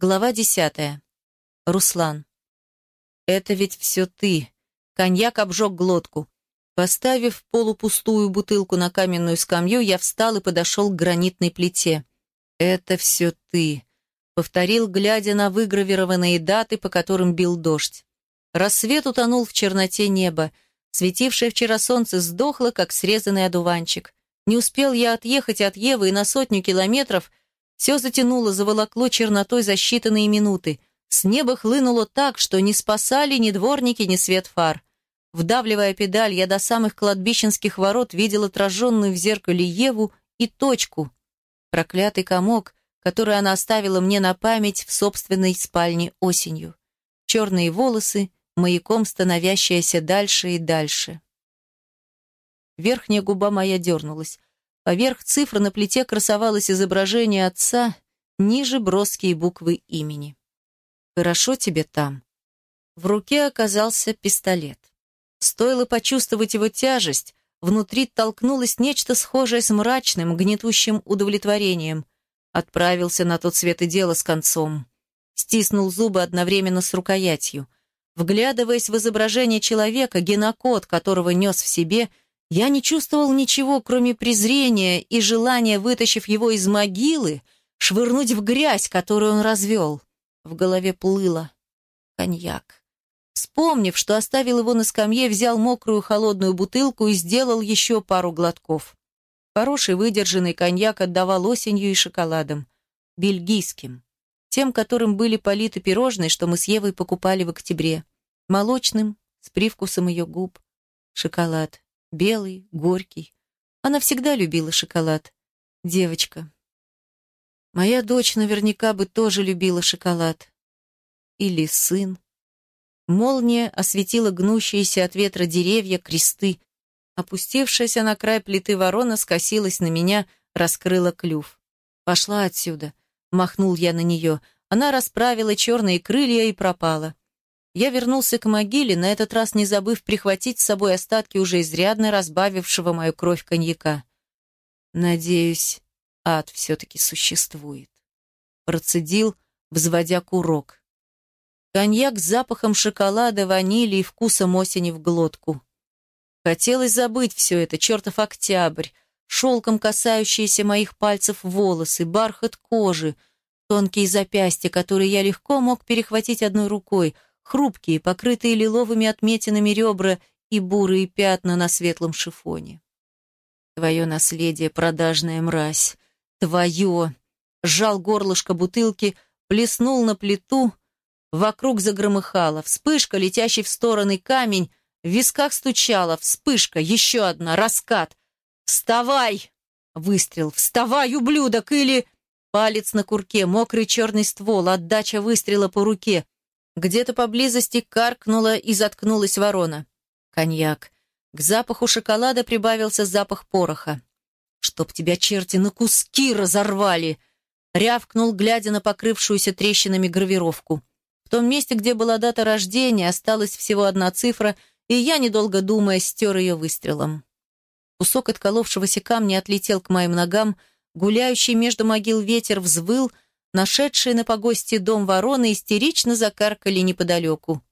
Глава десятая. Руслан. «Это ведь все ты». Коньяк обжег глотку. Поставив полупустую бутылку на каменную скамью, я встал и подошел к гранитной плите. «Это все ты», — повторил, глядя на выгравированные даты, по которым бил дождь. Рассвет утонул в черноте неба. Светившее вчера солнце сдохло, как срезанный одуванчик. Не успел я отъехать от Евы и на сотню километров все затянуло, заволокло чернотой за считанные минуты. С неба хлынуло так, что не спасали ни дворники, ни свет фар. Вдавливая педаль, я до самых кладбищенских ворот видел отраженную в зеркале Еву и точку. Проклятый комок, который она оставила мне на память в собственной спальне осенью. Черные волосы, маяком становящиеся дальше и дальше. Верхняя губа моя дернулась. Поверх цифры на плите красовалось изображение отца, ниже броские буквы имени. «Хорошо тебе там». В руке оказался пистолет. Стоило почувствовать его тяжесть, внутри толкнулось нечто схожее с мрачным, гнетущим удовлетворением. Отправился на тот свет и дело с концом. Стиснул зубы одновременно с рукоятью. Вглядываясь в изображение человека, генокод которого нес в себе – я не чувствовал ничего, кроме презрения и желания, вытащив его из могилы, швырнуть в грязь, которую он развел. В голове плыло. Коньяк. Вспомнив, что оставил его на скамье, взял мокрую холодную бутылку и сделал еще пару глотков. Хороший выдержанный коньяк отдавал осенью и шоколадом. Бельгийским. Тем, которым были политы пирожные, что мы с Евой покупали в октябре. Молочным, с привкусом ее губ. Шоколад белый, горький. Она всегда любила шоколад. Девочка. Моя дочь наверняка бы тоже любила шоколад. Или сын. Молния осветила гнущиеся от ветра деревья, кресты. Опустившаяся на край плиты ворона скосилась на меня, раскрыла клюв. «Пошла отсюда», — махнул я на нее. Она расправила черные крылья и пропала. Я вернулся к могиле, на этот раз не забыв прихватить с собой остатки уже изрядно разбавившего мою кровь коньяка. Надеюсь, ад все-таки существует. Процедил, взводя курок. Коньяк с запахом шоколада, ванили и вкусом осени в глотку. Хотелось забыть все это, чертов октябрь, шелком касающиеся моих пальцев волосы, бархат кожи, тонкие запястья, которые я легко мог перехватить одной рукой — хрупкие, покрытые лиловыми отметинами ребра и бурые пятна на светлом шифоне. Твое наследие, продажная мразь, твое! Сжал горлышко бутылки, плеснул на плиту, вокруг загромыхало, вспышка, летящий в стороны камень, в висках стучала, вспышка, еще одна, раскат. «Вставай!» Выстрел. «Вставай, ублюдок!» Или... Палец на курке, мокрый черный ствол, отдача выстрела по руке. Где-то поблизости каркнула и заткнулась ворона. Коньяк. К запаху шоколада прибавился запах пороха. «Чтоб тебя черти на куски разорвали!» Рявкнул, глядя на покрывшуюся трещинами гравировку. В том месте, где была дата рождения, осталась всего одна цифра, и я, недолго думая, стер ее выстрелом. Кусок отколовшегося камня отлетел к моим ногам, гуляющий между могил ветер взвыл — Нашедшие на погосте дом вороны истерично закаркали неподалеку.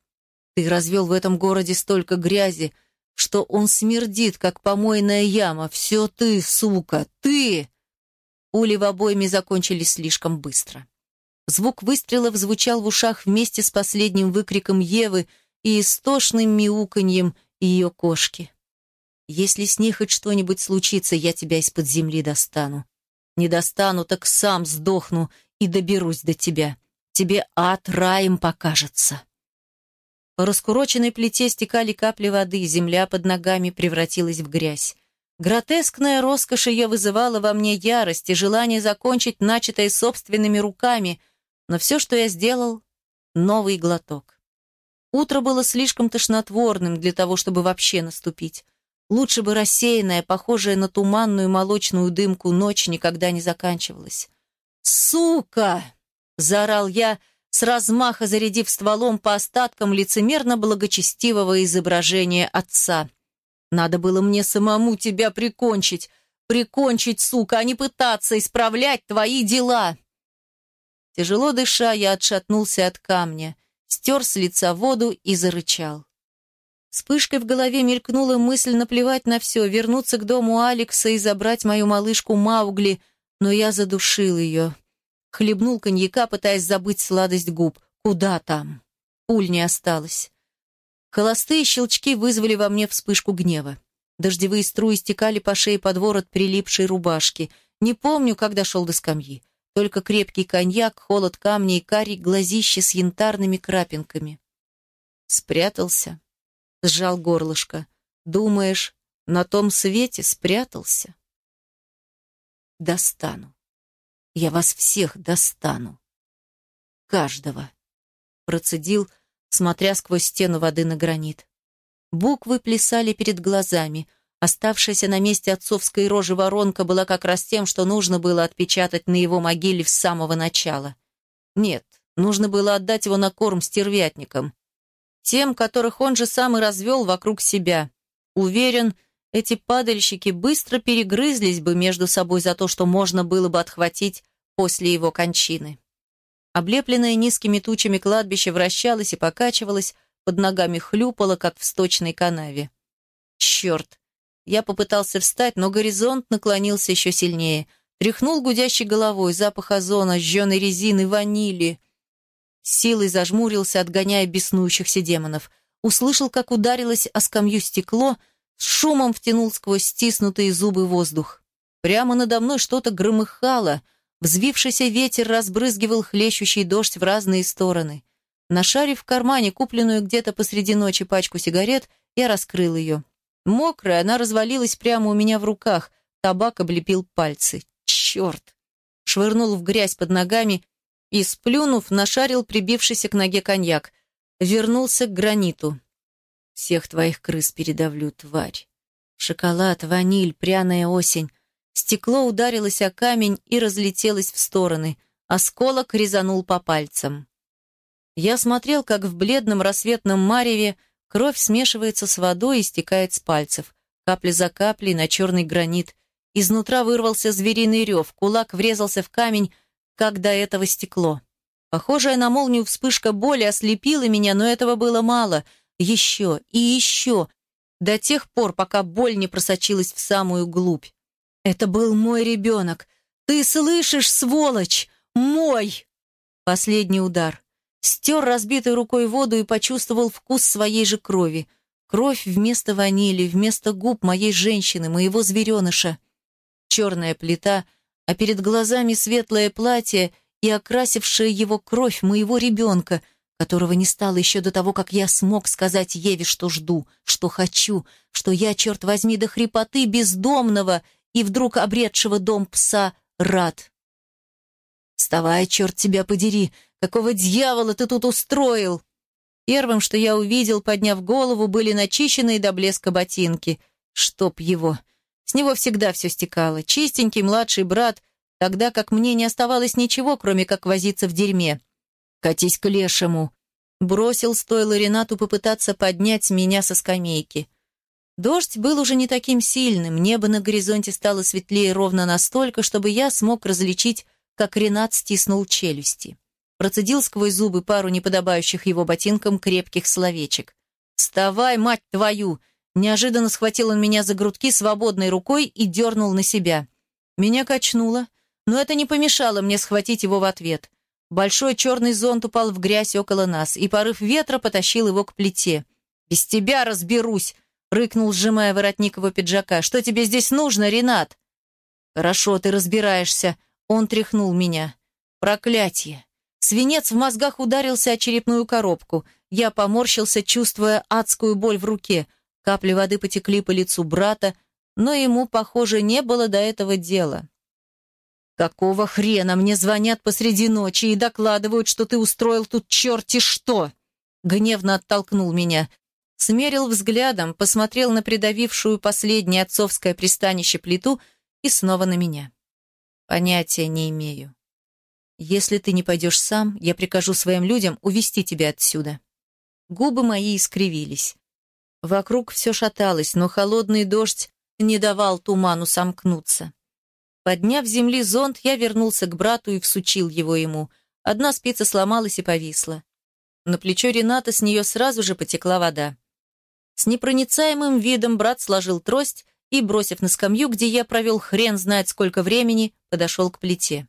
«Ты развел в этом городе столько грязи, что он смердит, как помойная яма. Все ты, сука, ты!» Пули в обойме закончились слишком быстро. Звук выстрелов звучал в ушах вместе с последним выкриком Евы и истошным мяуканьем ее кошки. «Если с ней хоть что-нибудь случится, я тебя из-под земли достану. Не достану, так сам сдохну и доберусь до тебя. Тебе ад раем покажется». По раскуроченной плите стекали капли воды, земля под ногами превратилась в грязь. Гротескная роскошь ее вызывала во мне ярость и желание закончить начатое собственными руками, но все, что я сделал — новый глоток. Утро было слишком тошнотворным для того, чтобы вообще наступить. Лучше бы рассеянная, похожая на туманную молочную дымку ночь никогда не заканчивалась. «Сука!» — заорал я, с размаха зарядив стволом по остаткам лицемерно-благочестивого изображения отца. «Надо было мне самому тебя прикончить, прикончить, сука, а не пытаться исправлять твои дела!» Тяжело дыша, я отшатнулся от камня, стер с лица воду и зарычал. Вспышкой в голове мелькнула мысль наплевать на все, вернуться к дому Алекса и забрать мою малышку Маугли, но я задушил ее. Хлебнул коньяка, пытаясь забыть сладость губ. Куда там? Пуль не осталось. Холостые щелчки вызвали во мне вспышку гнева. Дождевые струи стекали по шее под ворот прилипшей рубашки. Не помню, когда шел до скамьи. Только крепкий коньяк, холод камня и карий глазище с янтарными крапинками. Спрятался. Сжал горлышко. Думаешь, на том свете спрятался? Достану. Я вас всех достану. Каждого. Процедил, смотря сквозь стену воды на гранит. Буквы плясали перед глазами. Оставшаяся на месте отцовской рожи воронка была как раз тем, что нужно было отпечатать на его могиле с самого начала. Нет, нужно было отдать его на корм стервятникам. Тем, которых он же сам и развел вокруг себя. Уверен, эти падальщики быстро перегрызлись бы между собой за то, что можно было бы отхватить после его кончины. Облепленное низкими тучами кладбище вращалось и покачивалось, под ногами хлюпало, как в сточной канаве. Черт! Я попытался встать, но горизонт наклонился еще сильнее. Тряхнул гудящей головой, запах озона, жженой резины, ванили. силой зажмурился, отгоняя беснующихся демонов. Услышал, как ударилось о скамью стекло, с шумом втянул сквозь стиснутые зубы воздух. Прямо надо мной что-то громыхало. Взвившийся ветер разбрызгивал хлещущий дождь в разные стороны. Нашарив в кармане купленную где-то посреди ночи пачку сигарет, я раскрыл ее. Мокрая, она развалилась прямо у меня в руках, табак облепил пальцы. Черт! Швырнул в грязь под ногами и, сплюнув, нашарил прибившийся к ноге коньяк. Вернулся к граниту. Всех твоих крыс передавлю, тварь. Шоколад, ваниль, пряная осень. Стекло ударилось о камень и разлетелось в стороны. Осколок резанул по пальцам. Я смотрел, как в бледном рассветном мареве кровь смешивается с водой и стекает с пальцев. Капля за каплей на черный гранит. Изнутра вырвался звериный рев, кулак врезался в камень, как до этого стекло. Похожая на молнию вспышка боли ослепила меня, но этого было мало. Еще и еще, до тех пор, пока боль не просочилась в самую глубь. Это был мой ребенок. Ты слышишь, сволочь? Мой! Последний удар стер разбитой рукой воду и почувствовал вкус своей же крови. Кровь вместо ванили, вместо губ моей женщины, моего звереныша. Черная плита, а перед глазами светлое платье и окрасившая его кровь моего ребенка, которого не стало еще до того, как я смог сказать Еве, что жду, что хочу, что я, черт возьми, до хрипоты бездомного и вдруг обретшего дом пса рад. «Вставай, черт тебя подери!» Какого дьявола ты тут устроил?» Первым, что я увидел, подняв голову, были начищенные до блеска ботинки. Чтоб его. С него всегда все стекало. Чистенький младший брат, тогда как мне не оставалось ничего, кроме как возиться в дерьме. «Катись к лешему!» Бросил, стоило Ренату попытаться поднять меня со скамейки. Дождь был уже не таким сильным, небо на горизонте стало светлее ровно настолько, чтобы я смог различить, как Ренат стиснул челюсти процедил сквозь зубы пару неподобающих его ботинкам крепких словечек. «Вставай, мать твою!» Неожиданно схватил он меня за грудки свободной рукой и дернул на себя. Меня качнуло, но это не помешало мне схватить его в ответ. Большой черный зонт упал в грязь около нас, и порыв ветра потащил его к плите. «Без тебя разберусь!» — рыкнул, сжимая воротник его пиджака. «Что тебе здесь нужно, Ренат?» «Хорошо, ты разбираешься», — он тряхнул меня. «Проклятие! Свинец в мозгах ударился о черепную коробку. Я поморщился, чувствуя адскую боль в руке. Капли воды потекли по лицу брата, но ему, похоже, не было до этого дела. «Какого хрена мне звонят посреди ночи и докладывают, что ты устроил тут черти что?» Гневно оттолкнул меня. Смерил взглядом, посмотрел на придавившую последнее отцовское пристанище плиту и снова на меня. Понятия не имею. Если ты не пойдешь сам, я прикажу своим людям увести тебя отсюда». Губы мои искривились. Вокруг все шаталось, но холодный дождь не давал туману сомкнуться. Подняв с земли зонт, я вернулся к брату и всучил его ему. Одна спица сломалась и повисла. На плечо Рената с нее сразу же потекла вода. С непроницаемым видом брат сложил трость и, бросив на скамью, где я провел хрен знает сколько времени, подошел к плите.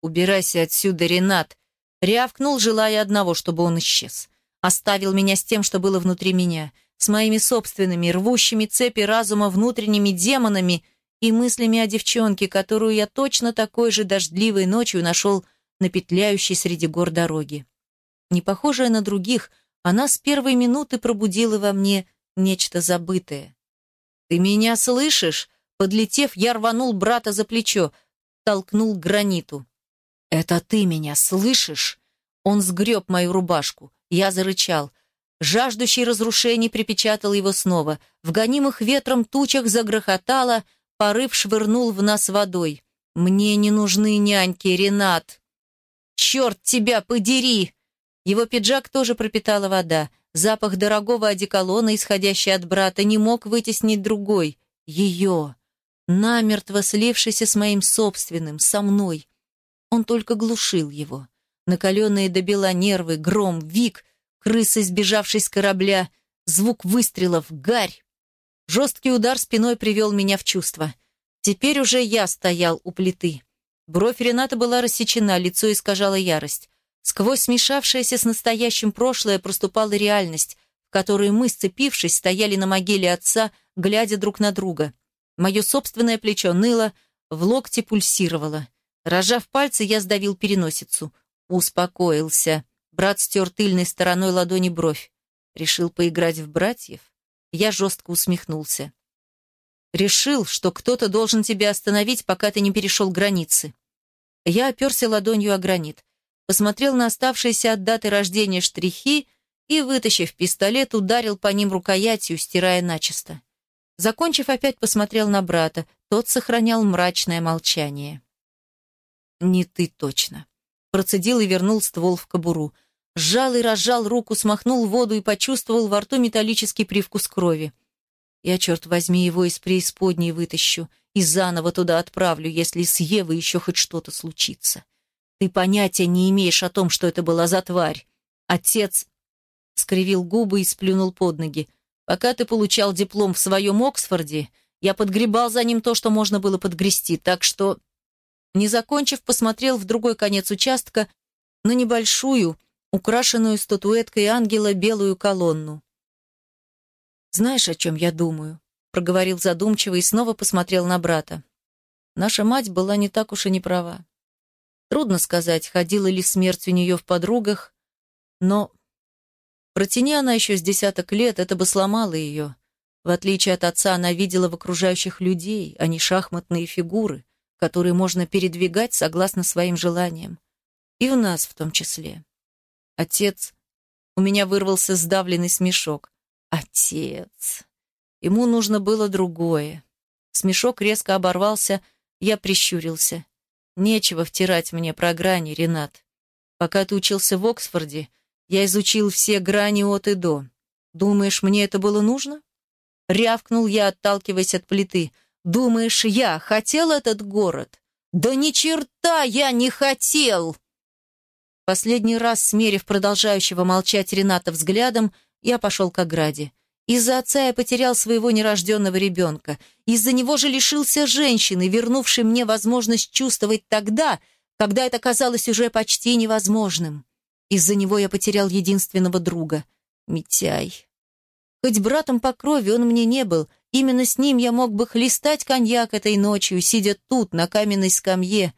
«Убирайся отсюда, Ренат!» Рявкнул, желая одного, чтобы он исчез. Оставил меня с тем, что было внутри меня, с моими собственными, рвущими цепи разума внутренними демонами и мыслями о девчонке, которую я точно такой же дождливой ночью нашел на петляющей среди гор дороги. Не похожая на других, она с первой минуты пробудила во мне нечто забытое. «Ты меня слышишь?» Подлетев, я рванул брата за плечо, толкнул к граниту. «Это ты меня слышишь?» Он сгреб мою рубашку. Я зарычал. Жаждущий разрушений припечатал его снова. В гонимых ветром тучах загрохотало, порыв швырнул в нас водой. «Мне не нужны няньки, Ренат!» «Черт тебя подери!» Его пиджак тоже пропитала вода. Запах дорогого одеколона, исходящий от брата, не мог вытеснить другой. Ее. Намертво слившийся с моим собственным, со мной. Он только глушил его. Накаленные до бела нервы, гром, вик, крысы, сбежавшей с корабля, звук выстрелов, гарь. Жесткий удар спиной привел меня в чувство. Теперь уже я стоял у плиты. Бровь Рената была рассечена, лицо искажало ярость. Сквозь смешавшееся с настоящим прошлое проступала реальность, в которой мы, сцепившись, стояли на могиле отца, глядя друг на друга. Мое собственное плечо ныло, в локте пульсировало. Рожав пальцы, я сдавил переносицу. Успокоился. Брат стер тыльной стороной ладони бровь. Решил поиграть в братьев? Я жестко усмехнулся. Решил, что кто-то должен тебя остановить, пока ты не перешел границы. Я оперся ладонью о гранит посмотрел на оставшиеся от даты рождения штрихи и, вытащив пистолет, ударил по ним рукоятью, стирая начисто. Закончив, опять посмотрел на брата. Тот сохранял мрачное молчание. «Не ты точно». Процедил и вернул ствол в кобуру. Сжал и разжал руку, смахнул воду и почувствовал во рту металлический привкус крови. Я, черт возьми, его из преисподней вытащу и заново туда отправлю, если с Евой еще хоть что-то случится. Ты понятия не имеешь о том, что это была за тварь. Отец скривил губы и сплюнул под ноги. Пока ты получал диплом в своем Оксфорде, я подгребал за ним то, что можно было подгрести, так что, не закончив, посмотрел в другой конец участка на небольшую, украшенную статуэткой ангела белую колонну. «Знаешь, о чем я думаю?» — проговорил задумчиво и снова посмотрел на брата. «Наша мать была не так уж и не права. Трудно сказать, ходила ли смерть у нее в подругах, но протяни она еще с десяток лет, это бы сломало ее. В отличие от отца, она видела в окружающих людей, а не шахматные фигуры, которые можно передвигать согласно своим желаниям. И в нас в том числе. Отец... У меня вырвался сдавленный смешок. Отец... Ему нужно было другое. Смешок резко оборвался, я прищурился. Нечего втирать мне про грани, Ренат. Пока ты учился в Оксфорде, я изучил все грани от и до. Думаешь, мне это было нужно? Рявкнул я, отталкиваясь от плиты. Думаешь, я хотел этот город? Да ни черта я не хотел! Последний раз, смерив продолжающего молчать Рената взглядом, я пошел к ограде. Из-за отца я потерял своего нерожденного ребенка. Из-за него же лишился женщины, вернувшей мне возможность чувствовать тогда, когда это казалось уже почти невозможным. Из-за него я потерял единственного друга — Митяй. Хоть братом по крови он мне не был, именно с ним я мог бы хлестать коньяк этой ночью, сидя тут, на каменной скамье,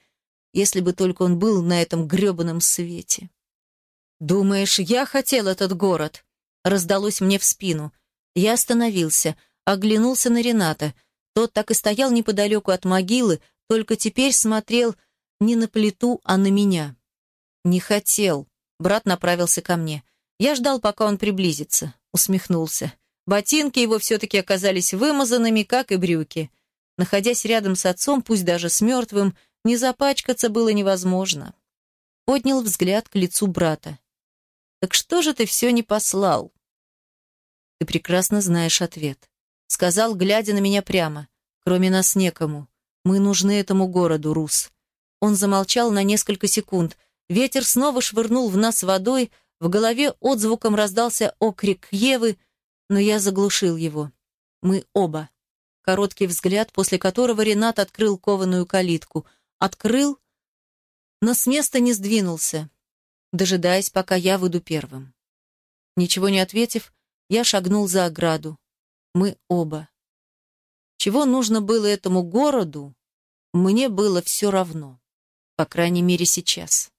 если бы только он был на этом гребаном свете. «Думаешь, я хотел этот город?» раздалось мне в спину. Я остановился, оглянулся на Рената. Тот так и стоял неподалеку от могилы, только теперь смотрел не на плиту, а на меня. «Не хотел». Брат направился ко мне. Я ждал, пока он приблизится. Усмехнулся. Ботинки его все-таки оказались вымазанными, как и брюки. Находясь рядом с отцом, пусть даже с мертвым, не запачкаться было невозможно. Поднял взгляд к лицу брата. «Так что же ты все не послал?» Ты прекрасно знаешь ответ. Сказал, глядя на меня прямо. Кроме нас некому. Мы нужны этому городу, Рус. Он замолчал на несколько секунд. Ветер снова швырнул в нас водой, в голове отзвуком раздался окрик Евы, но я заглушил его. Мы оба. Короткий взгляд, после которого Ренат открыл кованую калитку. Открыл, но с места не сдвинулся, дожидаясь, пока я выйду первым. Ничего не ответив, я шагнул за ограду. Мы оба. Чего нужно было этому городу, мне было все равно. По крайней мере, сейчас.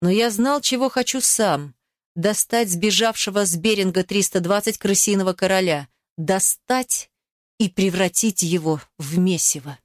Но я знал, чего хочу сам. Достать сбежавшего с Беринга 320 крысиного короля. Достать и превратить его в месиво.